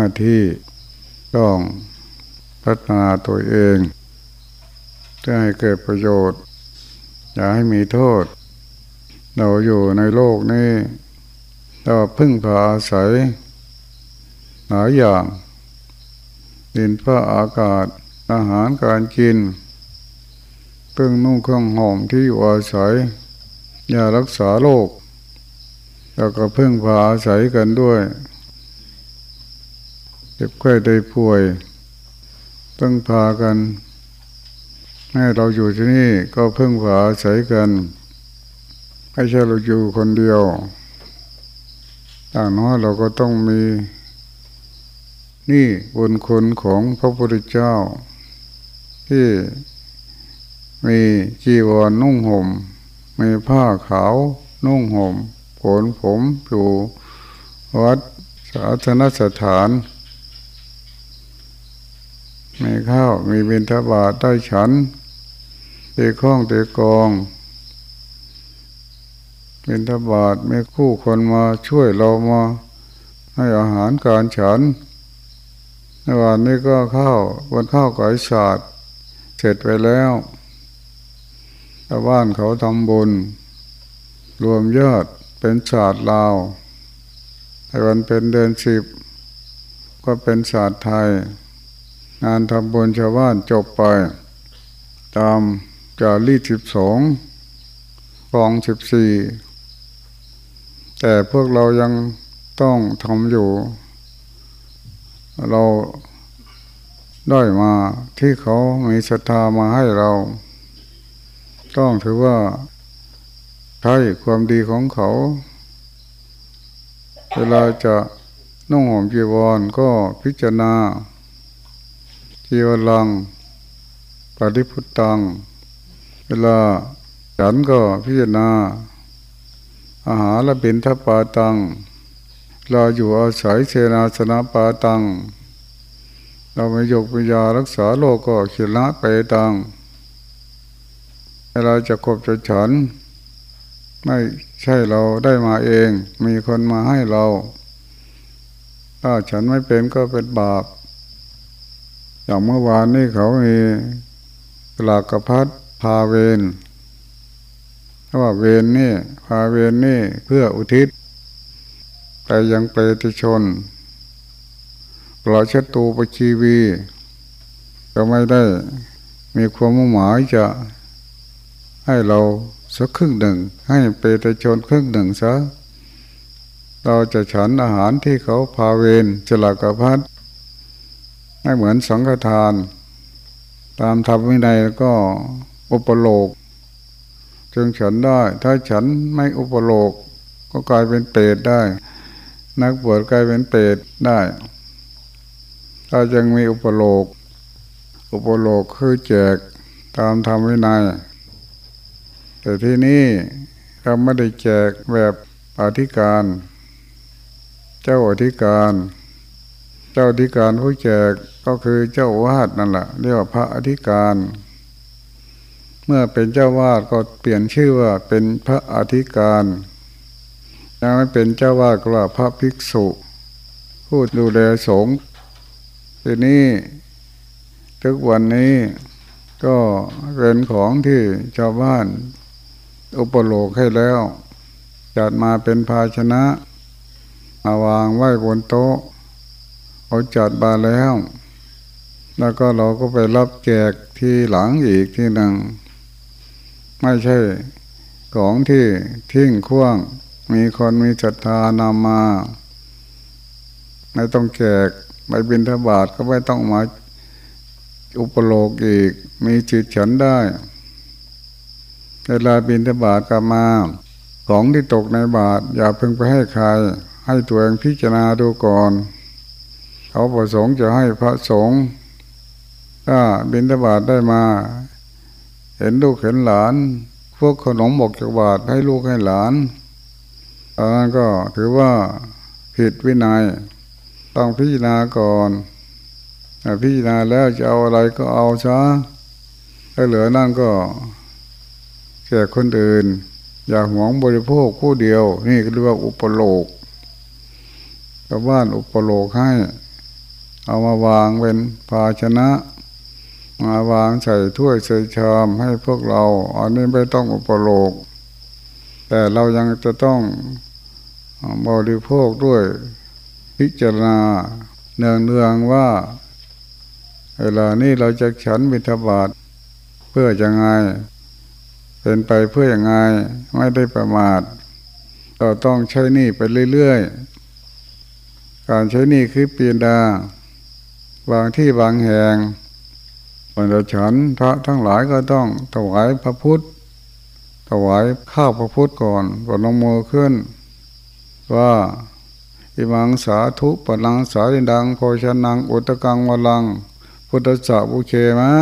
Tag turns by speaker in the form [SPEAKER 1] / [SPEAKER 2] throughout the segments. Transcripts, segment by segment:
[SPEAKER 1] หน้าที่ต้องพัฒนาตัวเองเพื่อให้เกิดประโยชน์ อย่าให้มีโทษ เราอยู่ในโลกนี้เราพึ่งพาอาศัยหลายอย่างดินฟ้าอากาศอาหารการกินเครื่องนุ่งเครื่องห่มที่อยู่อาศัยยารักษาโรคแล้วก็พึ่งพาอาศัยกันด้วย จ็บไข้ได้ป่วยพึ่งพากันให้เราอยู่ที่นี่ก็พึ่งพาอาศัยกันไม่ใช่เราอยู่คนเดียวต่างน้อยเราก็ต้องมี นี่บุญคุณของพระพุทธเจ้า ที่มีจีวรนุ่งหม่มมีผ้าขาวนุ่งห่มผลผมอยู่วัดศาสนสถาน มีข้าวมีบิณฑบาตได้ฉันเตะข้องเตะกองบิณฑบาตมีคู่คนมาช่วยเรามาให้อาหารการฉันในวันนี้ก็ข้าววันข้าวไก่ศาสตร์เสร็จไปแล้วชาวบ้านเขาทำบุญ รวมยอดเป็นศาสตร์ลาวในวันเป็นเดือนสิบก็เป็นศาสตร์ไทย งานทำบุญชาวบ้านจบไป ตามจารีสิบสองกองสิบสี่แต่พวกเรายังต้องทำอยู่ เราได้มาที่เขามีศรัทธามาให้เรา ต้องถือว่าใช้ความดีของเขา เวลาจะนุ่งห่มจีวรก็พิจารณา จีวรังปฏิพุตตัง เวลาฉันก็พิจารณา อาหารและเป็นทัปาตัง เราอยู่อาศัยเชนาสนะปาตัง เราไม่ยกปัญญารักษาโลกก็ขีละไปตัง เวลาจะคบจะฉัน ไม่ใช่เราได้มาเอง มีคนมาให้เรา ถ้าฉันไม่เป็นก็เป็นบาป อย่างเมื่อวานนี้เขามีหลากกระพัดพาเวนเพราะว่าเวนนี่พาเวนนี่เพื่ออุทิศไปยังเปรตชนปล่อยชตูปชีวี ก็ไม่ได้มีความมุ่งหมายจะให้เราสักครึ่งหนึ่ง ให้เปรตชนครึ่งหนึ่งซะเราจะฉันอาหารที่เขาพาเวนจลากพัด ให้เหมือนสังฆทาน ตามธรรมวินัยก็อุปโลก จึงฉันได้ ถ้าฉันไม่อุปโลก ก็กลายเป็นเปรตได้ นักบวชกลายเป็นเปรตได้ ถ้ายังมีอุปโลก อุปโลกคือแจกตามธรรมวินัย แต่ที่นี่เราไม่ได้แจกแบบอธิการ เจ้าอธิการ เจ้าอธิการผู้แจก ก็คือเจ้าวาดนั่นแหละเรียกว่าพระอธิการ เมื่อเป็นเจ้าวาดก็เปลี่ยนชื่อว่าเป็นพระอธิการยังไม่เป็นเจ้าวาดก็ว่าพระภิกษุผู้ดูแลสงฆ์ทีนี้ทุกวันนี้ก็เป็นของที่ชาวบ้านอุปโลกให้แล้ว จัดมาเป็นภาชนะมาวางไว้บนโต๊ะเขาจัดมาแล้ว แล้วก็เราก็ไปรับแจกที่หลังอีกที่หนึ่งไม่ใช่ของที่ทิ้งขว้าง มีคนมีศรัทธานำมา ไม่ต้องแจกไปบินทบาทก็ไม่ต้องมาอุปโลกอีก มีจิตฉันได้เวลาบินทบาทกลับมา ของที่ตกในบาท อย่าเพิ่งไปให้ใคร ให้ตัวเองพิจารณาดูก่อน เขาประสงค์จะให้พระสงฆ์ ถ้าบินทบาทได้มา เห็นลูกเห็นหลาน พวกขนมบอกจากบาทให้ลูกให้หลานอันนั้นก็ถือว่าผิดวินยัย ต้องพิจารณาก่อนพิจารณาแล้วจะเอาอะไรก็เอาซะถ้าเหลือนั่นก็แก่คนอื่น อย่าหวงบริโภคผู้เดียว นี่เรียกว่าอุปโลกชาวบ้านอุปโลกให้ เอามาวางเป็นภาชนะ มาวางใส่ถ้วยใส่ชามให้พวกเรา อันนี้ไม่ต้องอุปโลก แต่เรายังจะต้องบริโภคด้วยพิจารณาเนืองเนืองว่า เวลานี้เราจะฉันบิณฑบาตเพื่อจะไง เป็นไปเพื่ออย่างไงไม่ได้ประมาทเราต้องใช้นี่ไปเรื่อยๆ การใช้นี่คือปีนดาบางที่บางแห่ง วันเราฉันพระทั้งหลายก็ต้องถวายพระพุทธ ถวายข้าวพระพุทธก่อนก่อนลงมือขึ้น ว่าอิมังสาธุปนังสาริดังโพชนังอุตกังวลัง พุทธสาบุเคมะ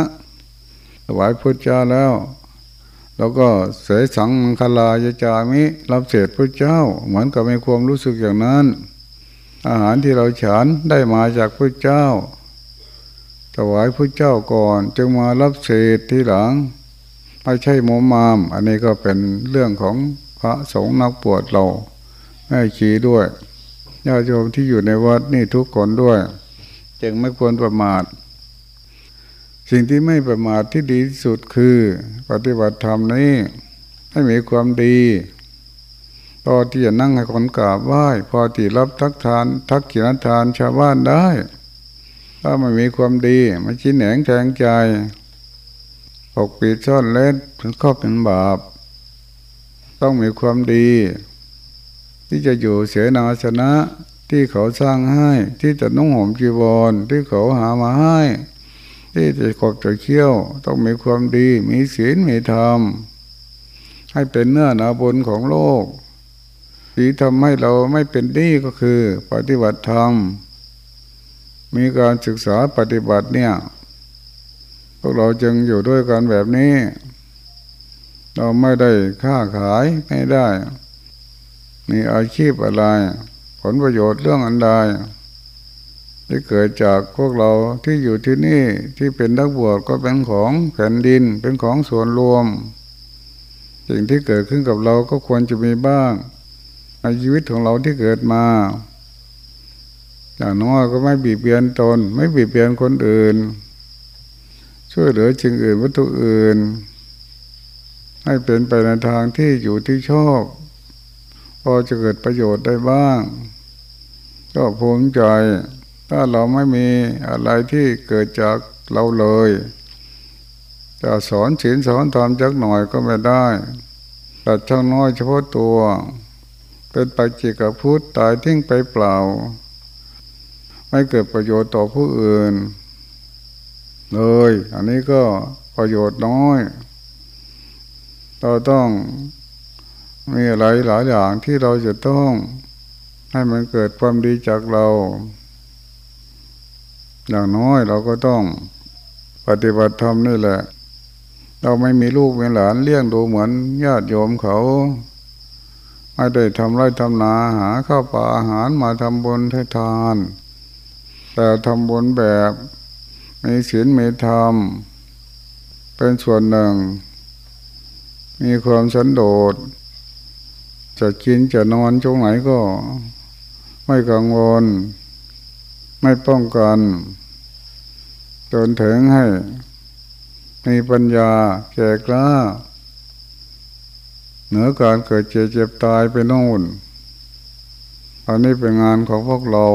[SPEAKER 1] ถวายพุทธเจ้าแล้ว แล้วก็เสสังมังคลายจามิ รับเศษพระเจ้า เหมือนกับมีความรู้สึกอย่างนั้น อาหารที่เราฉันได้มาจากพระเจ้า วายพระเจ้าก่อน จึงมารับเศษทีหลังไม่ใช่โมมาม อันนี้ก็เป็นเรื่องของพระสงฆ์นักปวดเราแม่ชีด้วยญาติโยมที่อยู่ในวัดนี่ทุกคนด้วย จึงไม่ควรประมาท สิ่งที่ไม่ประมาทที่ดีที่สุดคือ ปฏิบัติธรรมนี้ให้มีความดีพอที่จะนั่งให้คนกราบไหว้พอที่รับทักทาน ทักกินทานชาวบ้านได้ ถ้ามันมีความดีมันชิ้แหนงแทงใจปกปิดซ่อนเล่นถึงข้อเป็นบาป ต้องมีความดี ที่จะอยู่เสนาสนะที่เขาสร้างให้ที่จะนุ่งห่มจีวรที่เขาหามาให้ ที่จะขบจะเคี้ยว ต้องมีความดี มีศีลมีธรรม ให้เป็นเนื้อหนาบุญของโลกที่ทำให้เราไม่เป็นดีก็คือ ปฏิบัติธรรม มีการศึกษาปฏิบัติเนี่ยพวกเราจึงอยู่ด้วยกันแบบนี้ เราไม่ได้ค้าขายไม่ได้ มีอาชีพอะไร ผลประโยชน์เรื่องอันใดที่เกิดจากพวกเราที่อยู่ที่นี่ที่เป็นนักบวชก็เป็นของแผ่นดินเป็นของส่วนรวม สิ่งที่เกิดขึ้นกับเราก็ควรจะมีบ้างในชีวิตของเราที่เกิดมา อย่างน้อยก็ไม่บีบเบียนตน ไม่บีบเบียนคนอื่น ช่วยเหลือจึงอื่นวัตถุอื่น ให้เป็นไปในทางที่อยู่ที่ชอบ พอจะเกิดประโยชน์ได้บ้าง ก็ภูมิใจถ้าเราไม่มีอะไรที่เกิดจากเราเลยจะสอนศีลสอนธรรมจักหน่อยก็ไม่ได้ตัดช่างน้อยเฉพาะตัว เป็นไปจิกพุทธตายทิ้งไปเปล่า ไม่เกิดประโยชน์ต่อผู้อื่น เลย อันนี้ก็ประโยชน์น้อย เราต้องมีอะไรหลายอย่างที่เราจะต้องให้มันเกิดความดีจากเรา อย่างน้อยเราก็ต้องปฏิบัติธรรมนี่แหละ เราไม่มีลูกมีหลานเลี้ยงดูเหมือนญาติโยมเขาไม่ได้ทำไรทำนาหาข้าวปลาอาหารมาทำบุญให้ทาน แต่ทำบุญแบบมีศีลมีธรรม เป็นส่วนหนึ่ง มีความสันโดษ จะกินจะนอนตรงไหนก็ ไม่กังวล ไม่ป้องกัน จนถึงให้ มีปัญญาแก่กล้า เหนือการเกิดเจ็บเจ็บตายไปโน่นอันนี้เป็นงานของพวกเรา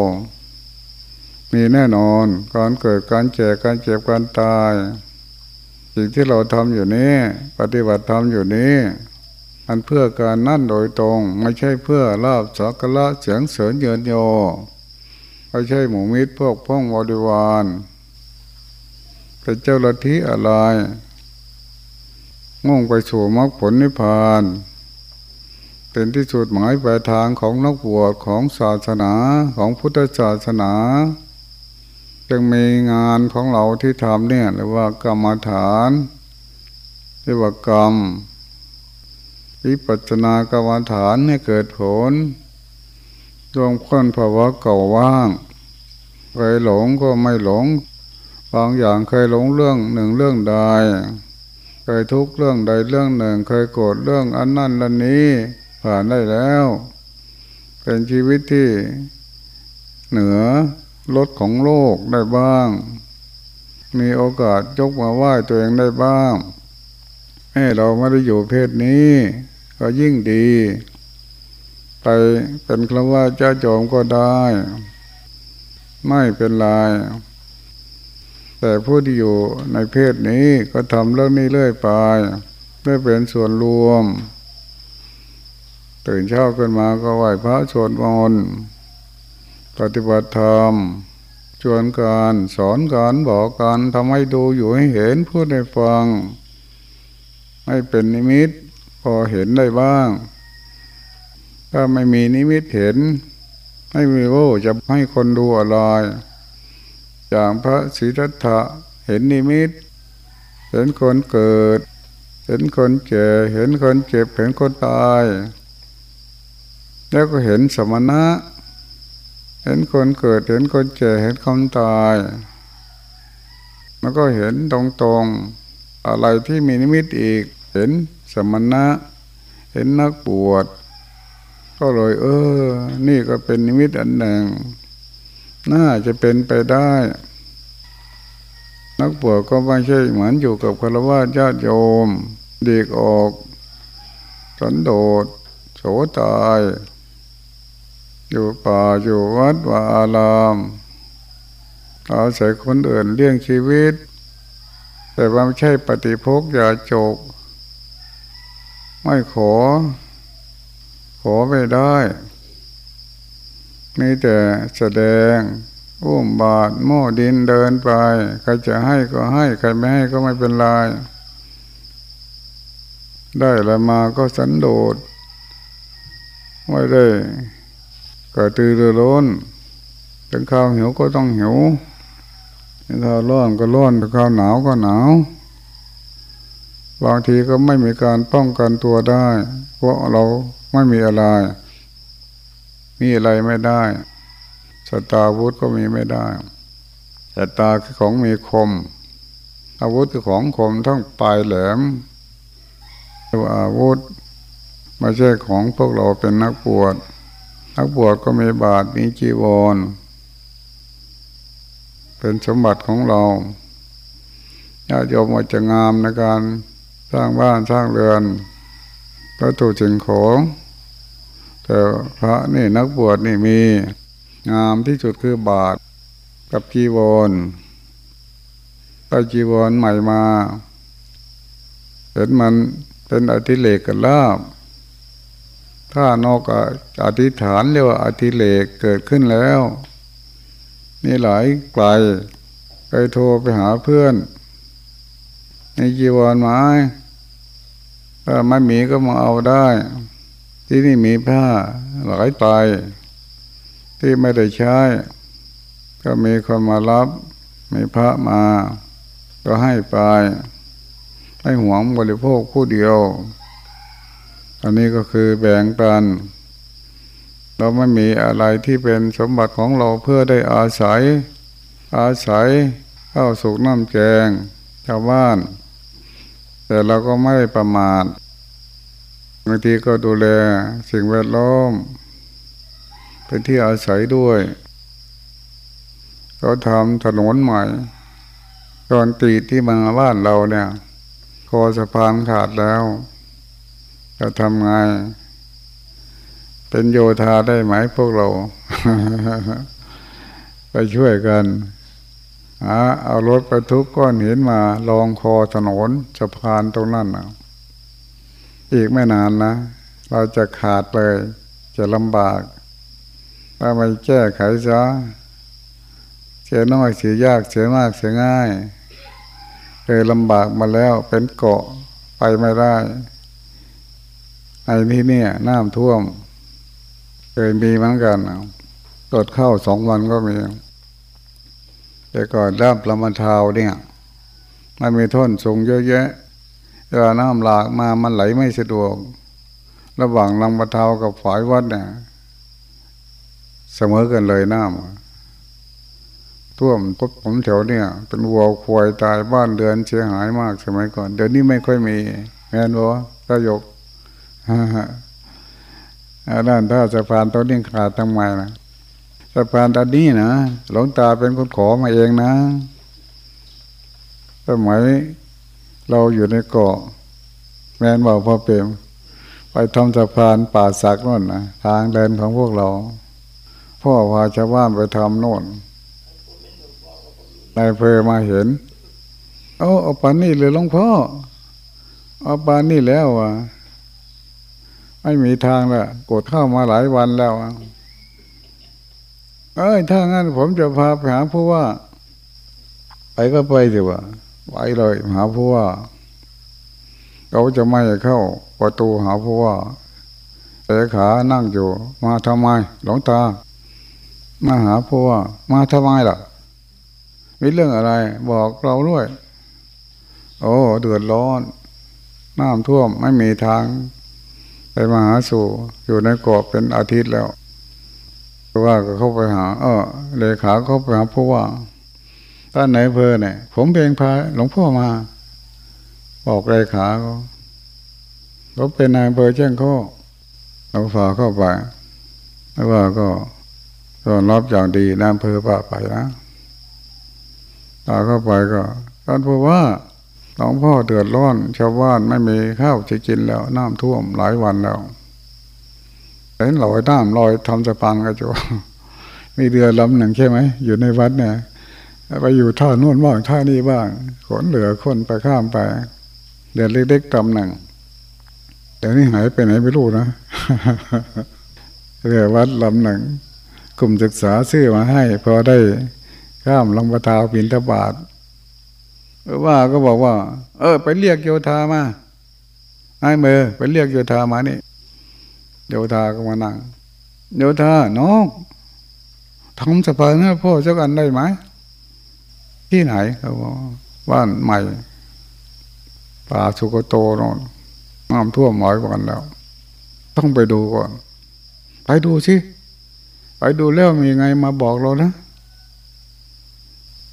[SPEAKER 1] มีแน่นอนการเกิดการแก่การเจ็บการตาย สิ่งที่เราทำอยู่นี้ ปฏิบัติทำอยู่นี้อันเพื่อการนั่นโดยตรง ไม่ใช่เพื่อลาบสักละเสียงเสริญเยินโยไม่ใช่หมูมิตรพวกพ้องบริวารเป็นเจ้าลัทธิอะไรง่งไปสู่มรรคผลนิพพาน เป็นที่สุดหมายปลายทางของนักบวชของศาสนาของพุทธศาสนา จึงมีงานของเราที่ทำเนี่ยเรียกว่ากรรมฐานเรียกว่ากรรมวิปัจนากรรมฐานให้เกิดผลรวมค้นภาวะเก่าว่างเคยหลงก็ไม่หลง บางอย่างเคยหลงเรื่องหนึ่งเรื่องใด เคยทุกเรื่องใดเรื่องหนึ่ง เคยโกรธเรื่องอันนั้นอันนี้ ผ่านได้แล้ว เป็นชีวิตที่เหนือ รถของโลกได้บ้าง มีโอกาสยกมาไหว้ตัวเองได้บ้างให้เราไม่ได้อยู่เพศนี้ ก็ยิ่งดี ไปเป็นครว่าเจ้าโจมก็ได้ ไม่เป็นไรแต่ผู้ที่อยู่ในเพศนี้ก็ทำเรื่องนี้เรื่อยไปเพื่อเป็นส่วนรวม ตื่นเช้าขึ้นมาก็ไหว้พระสวดมนต์ ปฏิบัติธรรมชวนการสอนการบอกการทำให้ดูอยู่ให้เห็นพูดให้ฟัง ให้เป็นนิมิตพอเห็นได้บ้าง ถ้าไม่มีนิมิตเห็นไม่มีโอ้จะให้คนดูอะไรอย่างพระศรีรัตถะเห็นนิมิต เห็นคนเกิด เห็นคนแก่เห็นคนเจ็บเห็นคนตาย แล้วก็เห็นสมณะ เห็นคนเกิดเห็นคนแก่เห็นคนตายแล้วก็เห็นตรงๆ อะไรที่มีนิมิตอีก เห็นสมณะ เห็นนักบวชก็เลยเออ นี่ก็เป็นนิมิตอันหนึ่ง น่าจะเป็นไปได้ นักบวชก็ไม่ใช่เหมือนอยู่กับคารวะญาติโยม เด็กออก สันโดษโสตาย อยู่ป่าอยู่วัดว่าอารามอาศัยคนอื่นเลี้ยงชีวิต แต่ว่าไม่ใช่ปฏิภคอย่าโจก ไม่ขอ ขอไม่ได้มีแต่แสดงอุ้มบาทหม้อดินเดินไป ใครจะให้ก็ให้ ใครไม่ให้ก็ไม่เป็นไรได้แล้วมาก็สันโดษไม่ได้ กระตือรือร้นถึงข้าวหิวก็ต้องหิวถ้าข้าวร้อนก็ร้อนถ้าข้าวหนาวก็หนาวบางทีก็ไม่มีการป้องกันตัวได้ เพราะเราไม่มีอะไร มีอะไรไม่ได้สตาวุธก็มีไม่ได้สตาคือของมีคม อาวุธคือของคมทั้งปลายแหลมตัวอาวุธไม่ใช่ของพวกเราเป็นนักบวช นักบวชก็มีบาทมีจีวร เป็นสมบัติของเราญาติโยมอาจจะงามในการสร้างบ้านสร้างเรือนก็ถูกจึงของแต่พระนี่นักบวชนี่มีงามที่สุดคือบาทกับจีวรถ้จีวรใหม่มาเห็นมันเป็นอธิเลกกันลาบ ถ้านอกอธิษฐานเรียกว่าอธิเลกเกิดขึ้นแล้ว นี่หลายไกลไปโทรไปหาเพื่อน ในจีวรไม้ถ้าไม่มีก็มาเอาได้ ที่นี่มีผ้าหลายไปที่ไม่ได้ใช้ ก็มีคนมารับมีพระมา ก็ให้ไปให้หวงบริโภคผู้เดียว อันนี้ก็คือแบ่งกัน เราไม่มีอะไรที่เป็นสมบัติของเราเพื่อได้อาศัย อาศัยข้าวสุกน้ำแกงชาวบ้าน แต่เราก็ไม่ประมาทบางทีก็ดูแลสิ่งแวดล้อม เป็นที่อาศัยด้วยเขาทำถนนใหม่ตอนตีที่มาบ้านเราเนี่ย คอสะพานขาดแล้ว จะทำไงเป็นโยธาได้ไหมพวกเรา ไปช่วยกันเอารถไปทุกก้อนหินมาลองคอถนนสะพานตรงนั้นนะอีกไม่นานนะ เราจะขาดเลย จะลำบาก ถ้าไม่แก้ไขซะเสียน้อยเสียยากเสียมากเสียง่าย เคยลำบากมาแล้วเป็นเกาะไปไม่ได้ ไอ้ที่เนี่ยน้ำท่วมเคยมีเหมือนกันตดเข้าสองวันก็มี แต่ก่อนด้ามประมาทาวเนี่ย มันมีท่อนสูงเยอะแยะเวลาน้ำหลากมามันไหลไม่สะดวก ระหว่างลำปะเทากับฝายวัดเนี่ยเสมอกันเลยน้ำท่วมพบผมแถวเนี่ย เป็นวัวควายตายบ้านเรือนเสียหายมากสมัยก่อน เดี๋ยวนี้ไม่ค่อยมีแม่นวะก็ยก ด้านถ้าสะพานตัวนี้ขาดทำไมนะสะพานอันนี้นะหลวงตาเป็นคนขอมาเองนะสมัยเราอยู่ในเกาะ แม่นบอกพ่อเปรมไปทำสะพานป่าสักโน่นนะทางเดินของพวกเรา พ่อพาชาวบ้านไปทำโน่นนายเพอมาเห็น เอาเอาปานนี่เลยหลวงพ่อ เอาปานนี่แล้วอะ ไม่มีทางละกดเข้ามาหลายวันแล้วอะเอ้ยถ้างั้นผมจะพาไปหาผู้ว่า ไปก็ไปสิวะไปเลยหาผู้ว่าเขาจะไม่เข้า ประตูหาผู้ว่าเสขานั่งอยู่ มาทำไม หลวงตา มาหาผู้ว่า มาทำไมล่ะมีเรื่องอะไร บอกเราด้วย โอ้เดือดร้อนน้ำท่วมไม่มีทาง ไปมาหาสู่อยู่ในกรอบเป็นอาทิตย์แล้วว่าก็เข้าไปหา เออเลขาเข้าไปหาผู้ว่าท่านไหนเพอเนี่ย ผมเพียงพาหลวงพ่อมา บอกเลขาเขาเขาเป็นนายเพอแจ้งข้อเราฝาเข้าไปแล้วว่าก็ตอนรับอย่างดีนายเพอป่าไปนะตาเข้าไปก็ท่านพูดว่า หลวงพ่อเดือดร้อน ชาวบ้านไม่มีข้าวจะกินแล้ว น้ำท่วมหลายวันแล้วเห็นลอยน้ำลอยทำสะพานก็จะมีเรือลำหนึ่งใช่ไหมอยู่ในวัดเนี่ยไปอยู่ท่าโน่นบ้างท่านี้บ้างขนเหลือคนไปข้ามไปเดือเล็กๆตำหนึ่งแต่นี่หายไปไหนไม่รู้นะเรือวัดลำหนึ่งกลุ่มศึกษาซื้อมาให้พอได้ข้ามลำปะทาวปินทบาท ว่าก็บอกว่า เออ ไปเรียกโยธามาไอ้เมอไปเรียกโยธามานี่โยธาก็มานั่งโยธาน้องทำสะพานให้พ่อเจ้ากันได้ไหมที่ไหนเขาบอกบ้านใหม่ป่าสุกโตนอนน้ำท่วมหมอยก่อนแล้ว ต้องไปดูก่อน ไปดูสิไปดูแล้วมีไงมาบอกเรานะ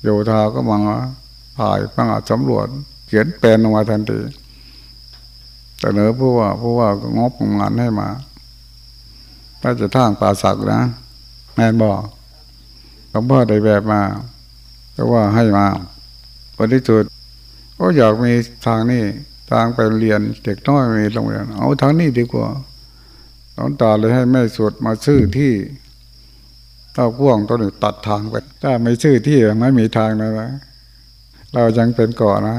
[SPEAKER 1] โยธาก็มา ถ่ายปังอาจสำรวจ เขียนแปลนออกมาทันทีแต่เนอผู้ว่าผู้ว่าก็งบงานให้มาถ้าจะท่างป่าสักนะแม่บอกหลวงพ่อได้แบบมาก็ว่าให้มาวันที่สุดก็อยากมีทางนี้ทางไปเรียนเด็กน้อยมีโรงเรียน เอาทางนี้ดีกว่าหลวงตาเลยให้แม่สวดมาซื้อที่ถ้าพ่วงต้นตัดทางไปถ้าไม่ซื้อที่ไม่มีทางนะนะ เรายังเป็นเกาะนะ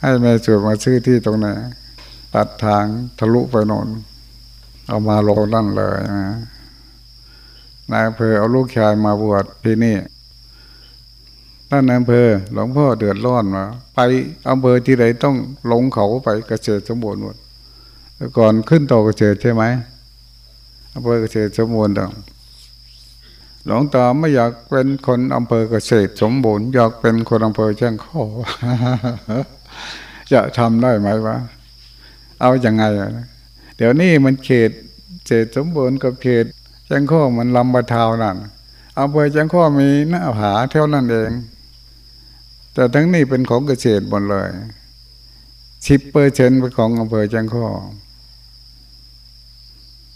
[SPEAKER 1] ให้แม่สวดมาซื้อที่ตรงไหนตัดทางทะลุไปโนนเอามาลงนั่นเลยนะนายอำเภอเอาลูกชายมาบวชที่นี่ท่านนายอำเภอหลวงพ่อเดือดร้อนมาไปอำเภอที่ไหนต้องลงเขาไปเกษตรสมบูรณ์หมดก่อนขึ้นต่อเกษตรใช่ไหมอำเภอเกษตรสมบูรณ์ต่าง หลวงตาไม่อยากเป็นคนอำเภอเกษตรสมบูรณ์อยากเป็นคนอำเภอแจ้งข้อจะทำได้ไหมวะเอาอย่างไง เดี๋ยวนี้มันเขตเศษสมบูรณ์กับเขตแจ้งข้อมันลำบะทาวนั่นอำเภอแจ้งข้อมีหน้าผาเท่านั้นเอง แต่ทั้งนี้เป็นของเกษตรหมดเลยสิบเปอร์เซ็นต์เป็นของอำเภอแจ้งข้อ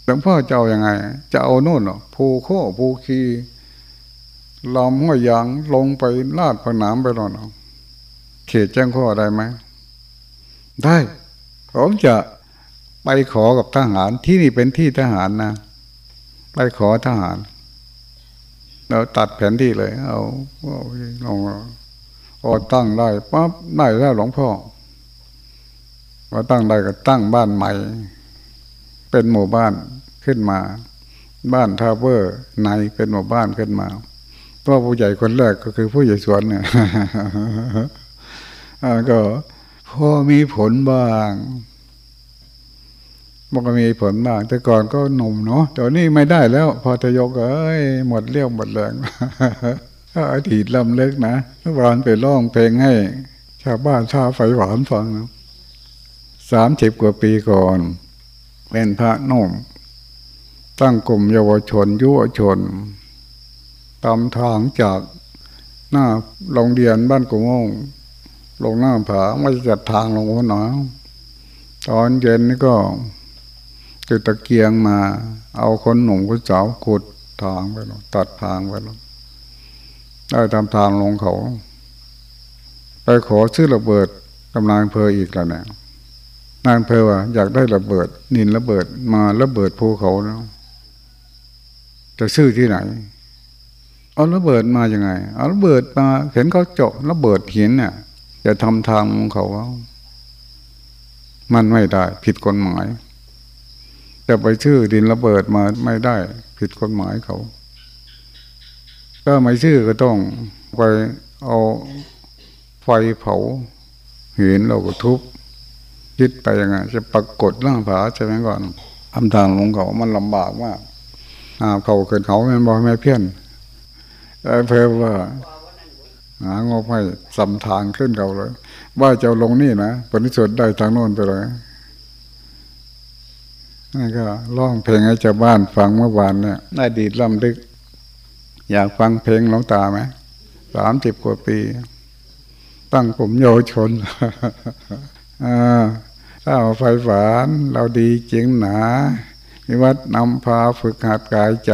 [SPEAKER 1] หลวงพ่อจะเอาอยัางไง จะเอาโน่นหรอภูโคภูคีลอมห้อยยางลงไปลาดผนามไปหรอเขตแจ้งข้อได้ไหมได้ผมจะไปขอกับทหารที่นี่เป็นที่ทหารนะไปขอทหาร เราตัดแผนที่เลย เอาเอาลงพอตั้งได้ปั๊บได้แล้วหลวงพ่อพอตั้งได้ก็ตั้งบ้านใหม่ เป็นหมู่บ้าน ขึ้นมา บ้านทาวเวอร์ในเป็นหมู่บ้านขึ้นมาเพราะผู้ใหญ่คนแรกก็คือผู้ใหญ่สวนเนี่ยก็พ่อมีผลบ้างมันก็มีผลบ้าง แต่ก่อนก็หนุ่มเนาะตอนนี้ไม่ได้แล้ว พอจะยกเอ้ยหมดเรี่ยวหมดแรงก็อดีตลำเล็กนะเมื่อวานไปร้องเพลงให้ ชาวบ้านชาวไฟหวานฟังสามสิบกว่าปีก่อน เป็นพระนุ่ม ตั้งกลุ่มเยาวชนยุวชนตามทางจากหน้าโรงเรียนบ้านกุงงลงหน้าผาไม่จัดทางลงหัวหนอตอนเย็นนี่ก็จุดตะเกียงมา เอาคนหนุ่มคนสาวขุดทางไปล้วตัดทางไปล้วได้ทำทางลงเขา ไปขอซื้อระเบิดกำลังเพออีกแล้วเนี่ยนางเพอว่าอยากได้ระเบิด นินระเบิดมาระเบิดภูเขาแล้ว จะซื้อที่ไหน เอาระเบิดมาอย่างไง เอาระเบิดมา เห็นเขาเจาะระเบิดหินเนี่ยจะทำทางของเขาว่ามันไม่ได้ ผิดกฎหมาย จะไปชื่อดินระเบิดมาไม่ได้ ผิดกฎหมายเขาถ้าไม่ชื่อก็ต้องไปเอาไฟเผาหินเราก็ทุบคิดไปยังไงจะปรากฏร่างผาใช่ไหมก่อนทำทางลงเขามันลำบากมาก อาเขาเกิดเขาแม่บอกแม่เพี้ยนไอ้เพลว่าหางบให้สำทางขึ้นเขาเลย ว่าจะลงนี่นะผลที่สุดได้ทางโน้นไปเลยนี่ก็ร้องเพลงให้ชาวบ้านฟังเมื่อวานเนี่ยได้ดีล่ำลึก อยากฟังเพลงหลวงตาไหมสามสิบกว่าปี ตั้งผมโยชนถ้าไฟฝานเราดีจริงหนา นิวัดนำพาฝึกหัดกายใจ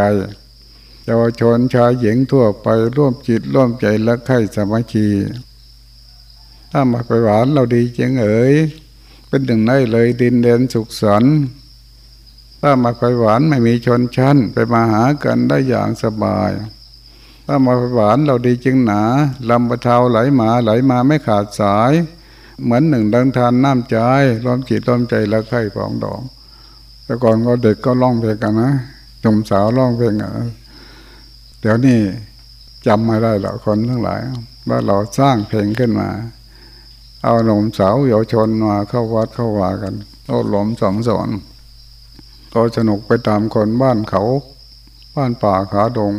[SPEAKER 1] เยาวชนชายหญิงทั่วไปร่วมจิตร่วมใจและไข่สมัคคีถ้ามาไฟหวานเราดีจริงเอ๋ยเป็นหนึ่งได้เลยดินเด่นสุขสันต์ถ้ามาไฟหวานไม่มีชนชั้นไปมาหากันได้อย่างสบาย ถ้ามาไฟหวานเราดีจริงหนาลำบะเทาไหลมาไหลมาไม่ขาดสาย เหมือนหนึ่งดังทานน้ำใจร้อมจิตร้อมใจและไข่ปองดอง แต่ก่อนก็เด็กก็ร้องเพลงกันนะหนุ่มสาวร้องเพลงเดี๋ยวนี้จำไม่ได้หรอกคนทั้งหลายว่าเราสร้างเพลงขึ้นมา เอาหนุ่มสาวเยาวชนมาเข้าวัดเข้าวากันโอ้หลมสองสอนก็สนุกไปตามคนบ้านเขา บ้านป่าขาดง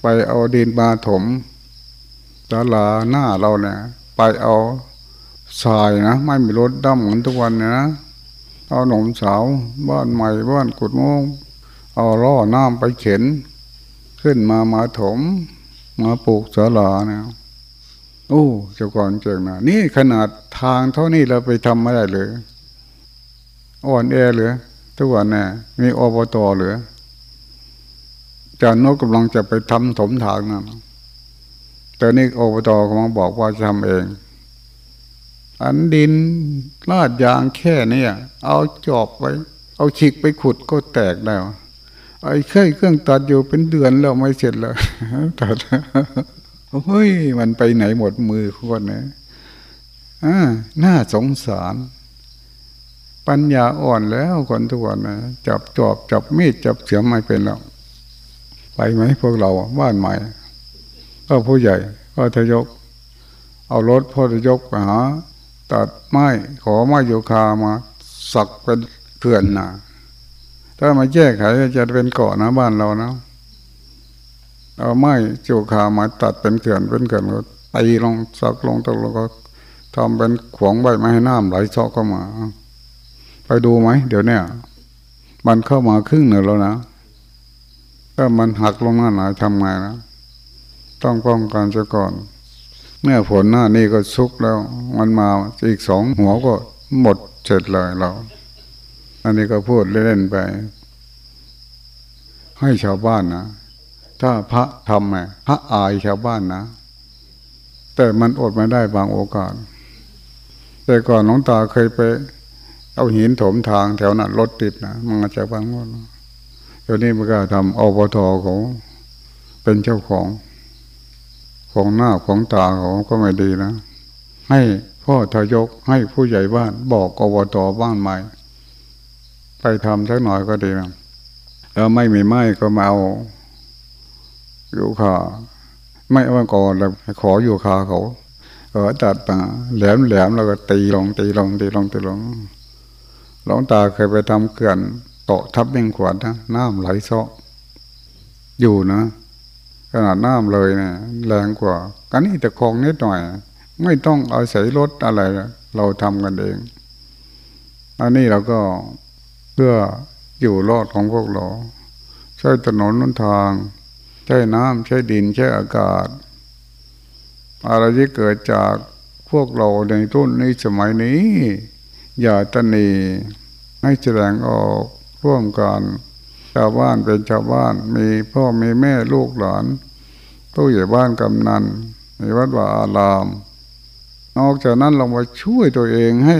[SPEAKER 1] ไปเอาดินมาถมตาลาหน้าเราเนี่ย ไปเอาทรายนะ ไม่มีรถดั้มเหมือนทุกวันเนี่ยนะ เอาหนุ่มสาวบ้านใหม่บ้านกุดโมงเอาล่อน้ำไปเข็น ขึ้นมามาถม มาปลูกสาลาเนี่ยโอ้เจ้าก่อนเจ้านะนี่ขนาดทางเท่านี้เราไปทำไม่ได้เลยอ่อนแอเหลือทุกวันนี่มีอบตเหลือจานโนกำลังจะไปทำถมทางนั่นแต่นี่อบตกำลังบอกว่าจะทำเอง อันดินลาดยางแค่นี้เอาจอบไว้ เอาฉีกไปขุดก็แตกแล้วไอ้เครื่องเครื่องตัดอยู่เป็นเดือนแล้วไม่เสร็จเลยตัดเฮ้ยมันไปไหนหมดมือคนนี่ยอ่าน่าสงสาร ปัญญาอ่อนแล้วคนทุกวันนะจับจอบจับมีดจับเสียมไม่เป็นแล้ว ไปไหมพวกเราบ้านใหม่ ก็ผู้ใหญ่ก็ทยก เอารถพ่อทยกไปหา ตัดไม้ขอไม้โยคามาสักเป็นเขื่อนนะถ้ามาแก้ไขจะเป็นเกาะนะบ้านเรานะเอาไม้โยคามาตัดเป็นเขื่อนเป็นเขื่อนก็ตีลงสักลงตกลงก็ทำเป็นขวงใบไม่ให้น้ำไหลซอกเข้ามา ไปดูไหมเดี๋ยวเนี้ยมันเข้ามาครึ่งหนึ่งแล้วนะถ้ามันหักลงหน้าหนาทำไงนะต้องป้องกันซะก่อน เมื่อฝนหน้านี่ก็ซุกแล้ว มันมาอีกสองหัวก็หมดเสร็จเลยเรา อันนี้ก็พูดเล่นๆไป ให้ชาวบ้านนะถ้าพระทำไงพระอายชาวบ้านนะ แต่มันอดไม่ได้บางโอกาส แต่ก่อนน้องตาเคยไป เอาหินถมทางแถวนั้นรถติดนะมาจากบางวันเดี๋ยวนี้มันก็ทำอบทเขาเป็นเจ้าของ ของหน้าของตาเขาก็ไม่ดีนะ ให้พ่อทยกให้ผู้ใหญ่บ้านบอกอบตบ้านใหม่ ไปทำสักหน่อยก็ดีนะแล้วไม่มีไม้ก็มาเอาอยู่ขาไม่ว่าก่อนแล้วขออยู่ขาเขาเออตัดมาแหลมแหลมแล้วก็ตีลงตีลงตีลงตีลงหลวงตาเคยไปทำเขื่อนโตะทับเบ่งขวดนะน้ำไหลซอกอยู่นะ ขนาดน้ำเลยเนะี่ยแรงกว่ากันนี่แต่คลองนิดหน่อย ไม่ต้องอาศัยรถอะไร เราทำกันเองอันนี้เราก็เพื่ออยู่รอดของพวกเราใช้ถนนนนทาง ใช้น้ำใช้ดินใช้อากาศ อะไรที่เกิดจากพวกเราในรุ่นนี้สมัยนี้ อย่าตนีให้แสดงออกร่วมกันาวบ้านเป็นชาวบ้าน มีพ่อมีแม่ลูกหลานตู้ใหญ่บ้านกำนันมีวัดว่าอาราม นอกจากนั้นเรามาช่วยตัวเองให้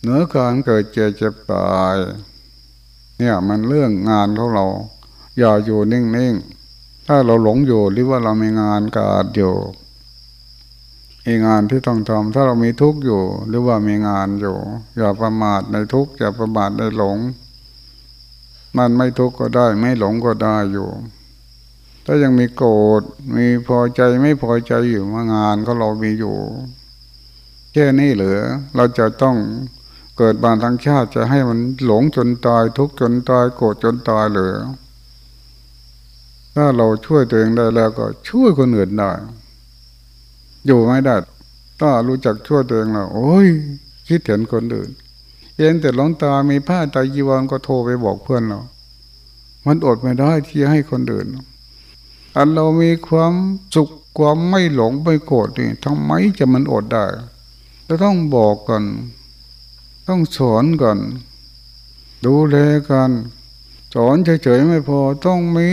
[SPEAKER 1] เหนือการเกิดเจ็บเจ็บตาย เนี่ยมันเรื่องงานของเรา อย่าอยู่นิ่งๆ ถ้าเราหลงอยู่หรือว่าเรามีงานการอยู่มีงานที่ต้องทำถ้าเรามีทุกข์อยู่ หรือว่ามีงานอยู่ อย่าประมาทในทุกข์อย่าประมาทในหลง มันไม่ทุกข์ก็ได้ ไม่หลงก็ได้อยู่ ถ้ายังมีโกรธมีพอใจไม่พอใจอยู่มางานก็เรามีอยู่แค่นี้เหลือ เราจะต้องเกิดบานทั้งชาติจะให้มันหลงจนตาย ทุกข์จนตายโกรธจนตายเหลือ ถ้าเราช่วยตัวเองได้แล้วก็ช่วยคนอื่นได้อยู่ไม่ได้ถ้ารู้จักช่วยตัวเองแล้วโอ้ยคิดเห็นคนอื่น เย็นแต่หลงตามีผ้าตายีวันก็โทรไปบอกเพื่อนเรา มันอดไม่ได้ที่ให้คนอื่นอันเรามีความสุขความไม่หลงไม่โกรธนี่ทำไมจะมันอดได้เราต้องบอกกัน ต้องสอนกัน ดูแลกันสอนเฉยๆไม่พอต้องมี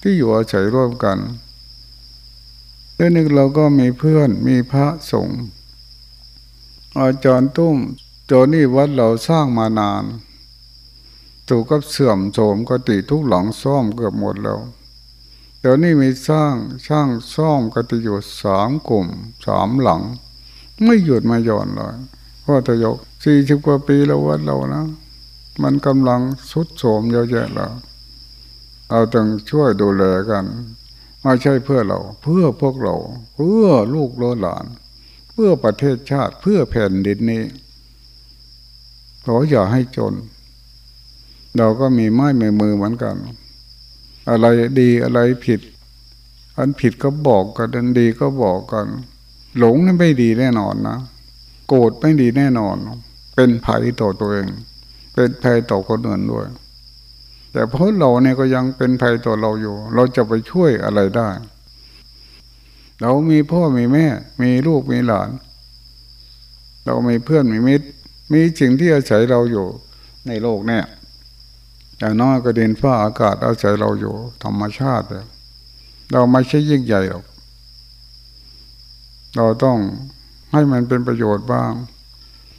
[SPEAKER 1] ที่อยู่อาศัยร่วมกันเรื่องนึงเราก็มีเพื่อนมีพระสงฆ์อาจารย์ตุ้ม จอนี่วัดเราสร้างมานานถูกกับเสื่อมโสมกติทุกหลังซ่อมเกือบหมดแล้วเดี๋ยวนี้มีสร้างช่างซ่อมกติอยู่สามกลุ่มสามหลัง ไม่หยุดไม่หย่อนเลยพ่อตยกสี่สิบกว่าปีแล้ววัดเรานะ มันกำลังสุดโสมเยอะแยะแล้วเราต้องช่วยดูแลกันไม่ใช่เพื่อเรา เพื่อพวกเรา เพื่อลูกหลาน เพื่อประเทศชาติเพื่อแผ่นดินนี้ ขออย่าให้จน เราก็มีไม้ในมือเหมือนกัน อะไรดีอะไรผิด อันผิดก็บอกกันอันดีก็บอกกัน หลงนี่ไม่ดีแน่นอนนะ โกรธไม่ดีแน่นอน เป็นภัยต่อตัวเอง เป็นภัยต่อคนอื่นด้วย แต่เพราะเราเนี่ยก็ยังเป็นภัยต่อเราอยู่ เราจะไปช่วยอะไรได้เรามีพ่อมีแม่ มีลูกมีหลาน เรามีเพื่อนมีมิตร มีสิ่งที่อาศัยเราอยู่ในโลกเนี่ยอย่างน้อยก็เดินฟ้าอากาศอาศัยเราอยู่ ธรรมชาติ เราไม่ใช่ยิ่งใหญ่หรอกเราต้องให้มันเป็นประโยชน์บ้าง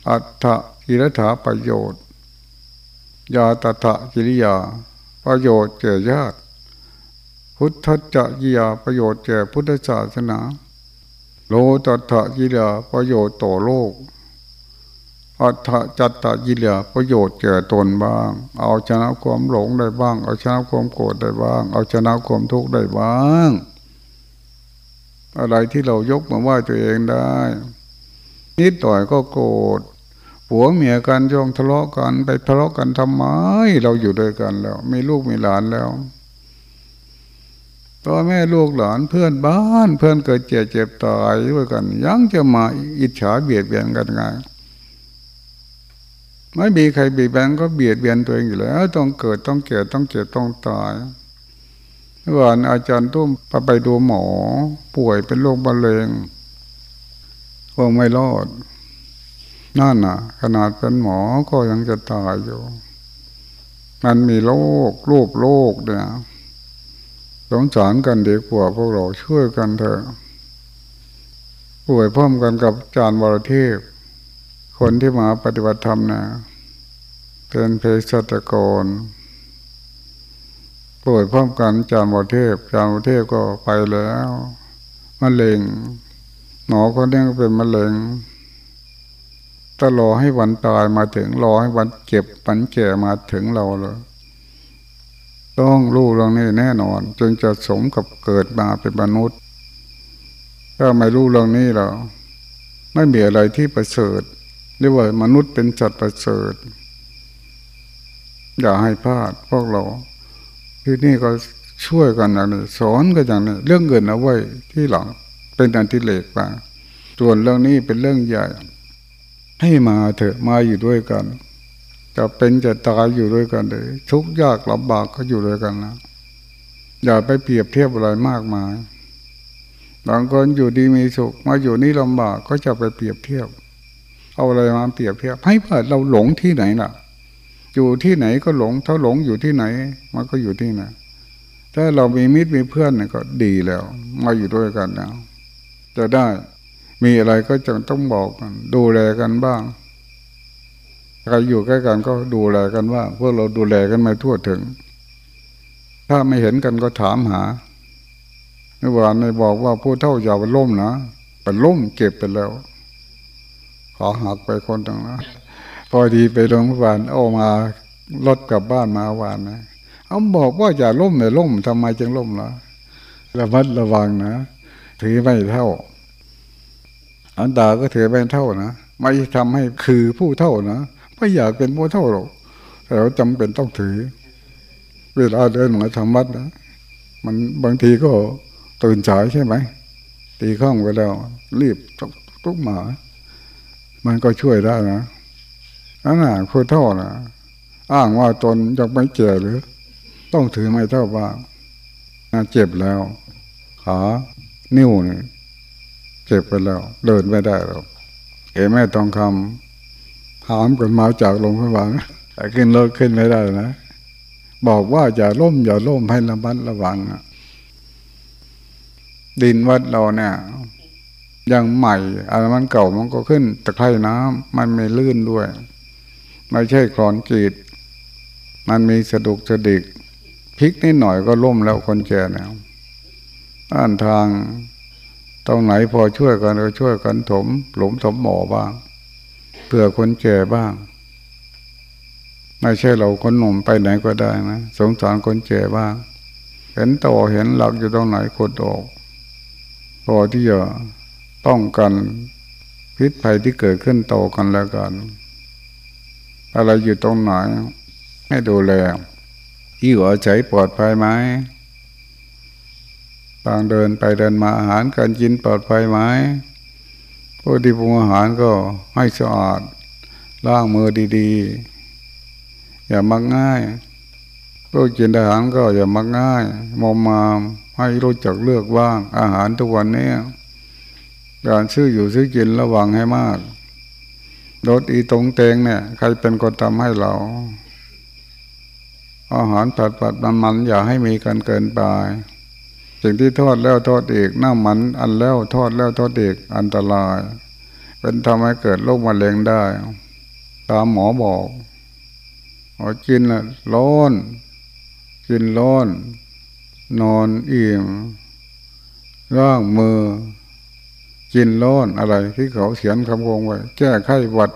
[SPEAKER 1] อัตถกิรถาประโยชน์ ยาตถะกิริยา ประโยชน์แก่ญาติ พุทธจักกิยาประโยชน์แก่พุทธศาสนา โลตถะกิริยาประโยชน์ต่อโลก อัตจัตตะกิริยประโยชน์แก่ตนบ้าง เอาชนะความหลงได้บ้าง เอาชนะความโกรธได้บ้าง เอาชนะความทุกข์ได้บ้าง อะไรที่เรายกมาว่าตัวเองได้ นิดหน่อยก็โกรธผัวเมียกันย่องทะเลาะกันไปทะเลาะกันทำไม เราอยู่ด้วยกันแล้ว มีลูกมีหลานแล้วพ่อแม่ลูกหลานเพื่อนบ้าน เพื่อนเกิดเจ็บเจ็บตายด้วยกัน ยังจะมาอิจฉาเบียดเบียนกันไง ไม่มีใครเบียดเบียนก็เบียดเบียนตัวเองอยู่แล้วต้องเกิดต้องเกิดต้องเจ็บต้องตายเมื่อวานอาจารย์ตุ้มไปดูหมอ ป่วยเป็นโรคมะเร็งคงไม่รอดนั่นน่ะ ขนาดเป็นหมอก็ยังจะตายอยู่ มันมีโรครูปโรคเนี่ยสงสารกันดีกว่าพวกเราช่วยกันเถอะป่วยพร้อมกันกับจานวรเทพ คนที่มาปฏิบัติธรรมนะเป็นเพศสัตกรป่วยพร้อมกันจานวเทพจานวเทพก็ไปแล้วมะเร็งหมอคนนี้ก็เป็นมะเร็งถ้ารอให้วันตายมาถึงรอให้วันเก็บปันแก่มาถึงเราเลยต้องรู้เรื่องนี้แน่นอน จึงจะสมกับเกิดมาเป็นมนุษย์ ถ้าไม่รู้เรื่องนี้เราไม่มีอะไรที่ประเสริฐ เรียกว่ามนุษย์เป็นจัดประเสริฐ อย่าให้พลาดพวกเรา ที่นี่ก็ช่วยกันอย่างนี้สอนกันอย่างนี้เรื่องเงินเอาไว้ที่หลังเป็นอันที่เล็กไปส่วนเรื่องนี้เป็นเรื่องใหญ่ ให้มาเถอะมาอยู่ด้วยกัน จะเป็นจะตายอยู่ด้วยกันเลยทุกยากลำบากก็อยู่ด้วยกันนะอย่าไปเปรียบเทียบอะไรมากมายบางคนอยู่ดีมีสุขมาอยู่นี่ลำบากก็จะไปเปรียบเทียบ เอาอะไรมาเปรียบเทียบให้เปิดเราหลงที่ไหนล่ะ อยู่ที่ไหนก็หลงถ้าหลงอยู่ที่ไหน มันก็อยู่ที่นั่นถ้าเรามีมิตรมีเพื่อนเนี่ยก็ดีแล้ว มาอยู่ด้วยกันแล้วจะได้มีอะไรก็จะต้องบอกกัน ดูแลกันบ้างใครอยู่ใกล้กันก็ดูแลกันบ้าพวกเราดูแลกันม่ทั่วถึง ถ้าไม่เห็นกันก็ถามหาเมื่อวานในบอกว่าผู้เท่าอย่าไปล่มนะไปล่มเก็บไปแล้ว ขอหักไปคนตรงนั้นพอดีไปโรงพยาบาลเอามารถกลับบ้านมาวานนะเอาบอกว่าอย่าล่มเลยล่มทำไมจึงล่มล่ะระมัดระวังนะถือไม่เท่า อันดาก็ถือไม่เท่านะไม่ทำให้คือผู้เท่านะไม่อยากเป็นผู้เท่าหรอกแต่เราจำเป็นต้องถือ เวลาเดินมาทำวัดนะมันบางทีก็ตื่นสายใช่ไหมตีข้องไปแล้ว รีบทุกทุกหมา มันก็ช่วยได้นะอันน่ะผู้เท่านะอ้างว่าตนยังไม่เจ็หรือ ต้องถือไม่เท่าบ้างเจ็บแล้ว ขานิ้วนี่เจ็บไปแล้ว เดินไม่ได้แล้วเอ๋แม่ทองคำหามกันมาจากโรงพยาบาลแต่ขึ้นรถขึ้นไม่ได้นะบอกว่าอย่าล่มอย่าล่มให้ระมัดระวังดินวัดเราเนี่ย ยังใหม่อะไรมันเก่ามันก็ขึ้นตะไคร่น้ำมันไม่ลื่นด้วย ไม่ใช่คลอนกรีดมันมีสะดุกสะดิกพลิกนิดหน่อยก็ล่มแล้วคนแก่แล้วอ่านทางตรงไหนพอช่วยกันก็ช่วยกันถม หลุมถมหมอบ้างเพื่อคนแก่บ้าง ไม่ใช่เราคนหนุ่มไปไหนก็ได้นะสงสารคนแก่บ้าง เห็นต่อเห็นหลักอยู่ตรงไหนกดออกพอที่จะ ป้องกันพิษภัยที่เกิดขึ้นโตกันแล้วกัน อะไรอยู่ตรงไหน ให้ดูแลที่หัวใจปลอดภัยไหมทางเดินไปเดินมาอาหารการกินปลอดภัยไหมผู้ที่ปรุงอาหารก็ให้สะอาดล้างมือดีๆ อย่ามักง่ายผู้กินอาหารก็อย่ามักง่ายมอมมามให้รู้จักเลือกว่างอาหารทุกวันนี้ การซื้ออยู่ซื้อกินระวังให้มากรถอีตรงเตงเนี่ย ใครเป็นคนทำให้เรา อาหารผัดผัดมันมันอย่าให้มีกันเกินไปสิ่งที่ทอดแล้วทอดอีกน้ามันอันแล้วทอดแล้วทอดอีกอันตราย เป็นทำให้เกิดโรคมะเร็งได้ ตามหมอบอกหมอกินละร้อนกินร้อน นอนอิ่มร่างมือ กินร้อนอะไรที่เขาเขียนคำโกงไว้ แก้ไขวัด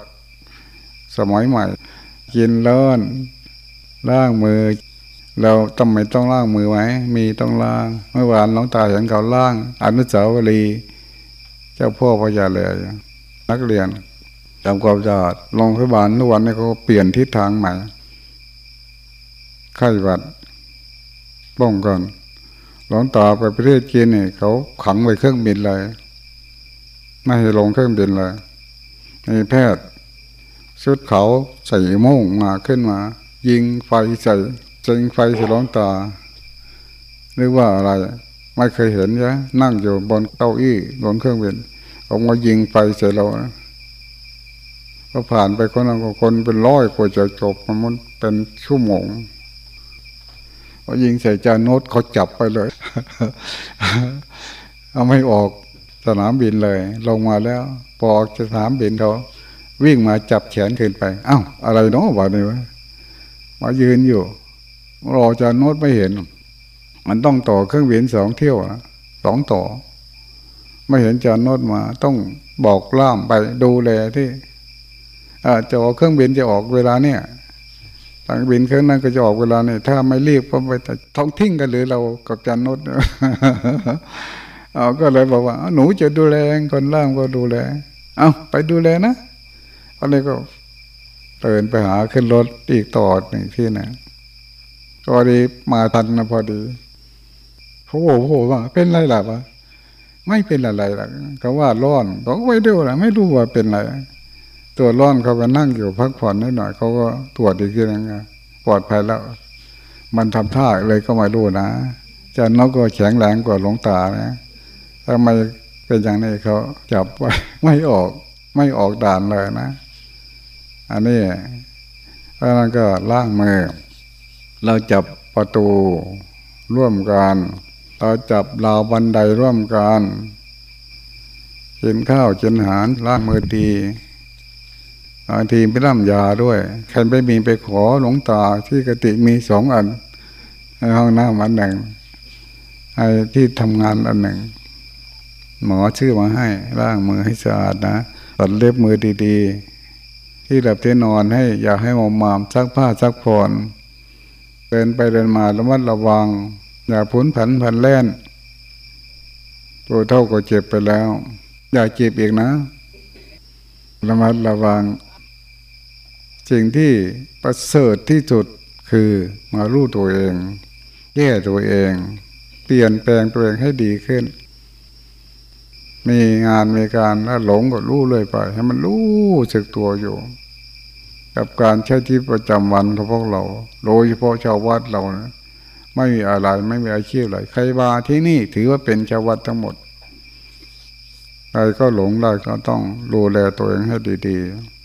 [SPEAKER 1] สมัยใหม่ กินร้อนร่างมือ เราทำไมต้องล้างมือไหมมีต้องล้างเมื่อวานน้องตาเห็นเขาล้าง อนุสาวรีย์เจ้าพ่อพญาเลยนักเรียนทำความสะอาดโรงพยาบาลทุกวันนี้เขาเปลี่ยนทิศทางใหม่ไข้หวัดป้องกันหลวงตาไปประเทศจีนเนี่ยเขาขังไว้เครื่องบินเลย ไม่ให้ลงเครื่องบินเลยมีแพทย์ชุดเขาใส่โม่งมาขึ้นมา ยิงไฟใส่จิงไฟสลองตาหรือว่าอะไร ไม่เคยเห็นยะนั่งอยู่บนเก้าอี้บนเครื่องบินออกมายิงไฟใส่เราก็ผ่านไปคนละคนเป็นร้อยกว่าจะจบมันเป็นชั่วโมงพอยิงใส่จานโน้ตเขาจับไปเลย เอาไม่ออก นามบินเลย ลงมาแล้วพอกสนามบินเขาวิ่งมาจับแขนขึ้นไปเอ้าอะไรเนาะวะนี่วะมายืนอยู่รอจานโน้ตไม่เห็น มันต้องต่อเครื่องบินสองเที่ยวนะสองต่อ ไม่เห็นจานโน้ตมา ต้องบอกล่ามไปดูแลที่จะออกเครื่องบินจะออกเวลาเนี่ยทางบินเครื่องนั้นก็จะออกเวลาเนี่ยถ้าไม่รีบก็ไปท้องทิ้งกันหรือเรากับจานโน้ต เอาก็เลยบอกว่า หนูจะดูแลคนล่ามก็ดูแล เอาไปดูแลนะอันนี้ก็เดินไปหาขึ้นรถอีกต่อหนึ่งที่นะพอดีมาทันนะพอดีโอ้โหว่าเป็นไรล่ะวะไม่เป็นอะไรหรอกเขาว่าร้อนเขาก็ไปดูนะไม่รู้ว่าเป็นอะไรตัวร้อนเขาก็นั่งอยู่พักผ่อนนิดหน่อยเขาก็ตรวจอีกทีนึงปลอดภัยแล้ว มันทำท่าเลยก็มาดูนะจะนกก็แข็งแรงกว่าหลวงตานะ ทำไมเป็นอย่างนี้เขาจับไว้ไม่ออก ไม่ออกด่านเลยนะ อันนี้แล้วนั้นก็ล้างมือ เราจับประตูร่วมกันเราจับราวบันไดร่วมกันกินข้าวกินอาหารล้างมือดีบางทีไปร่ำยาด้วยใครไม่มีไปขอหลวงตาที่กติมีสองอันในห้องน้ำอันหนึ่งไอ้ที่ทำงานอันหนึ่ง หมอชื่อมาให้ล้างมือให้สะอาดนะตัดเล็บมือดีๆ ที่หลับที่นอนให้อย่าให้มอมมามซักผ้าซักผ่อนเดินไปเดินมาระมัดระวัง อย่าพุนผันผันแล่น ตัวเท่าก็เจ็บไปแล้ว อย่าเจ็บอีกนะ ระมัดระวัง สิ่งที่ประเสริฐที่สุดคือมารู้ตัวเอง แก้ตัวเอง เปลี่ยนแปลงตัวเองให้ดีขึ้น มีงานมีการแล้วหลงก็รู้เลยไป ให้มันรู้สึกตัวอยู่ กับการใช้ชีวิตประจำวันของพวกเรา โดยเฉพาะชาววัดเรานะไม่มีอะไรไม่มีอาชีพอะไรใครมาที่นี่ถือว่าเป็นชาววัดทั้งหมดใครก็หลงได้ก็ต้องดูแลตัวเองให้ดี ๆ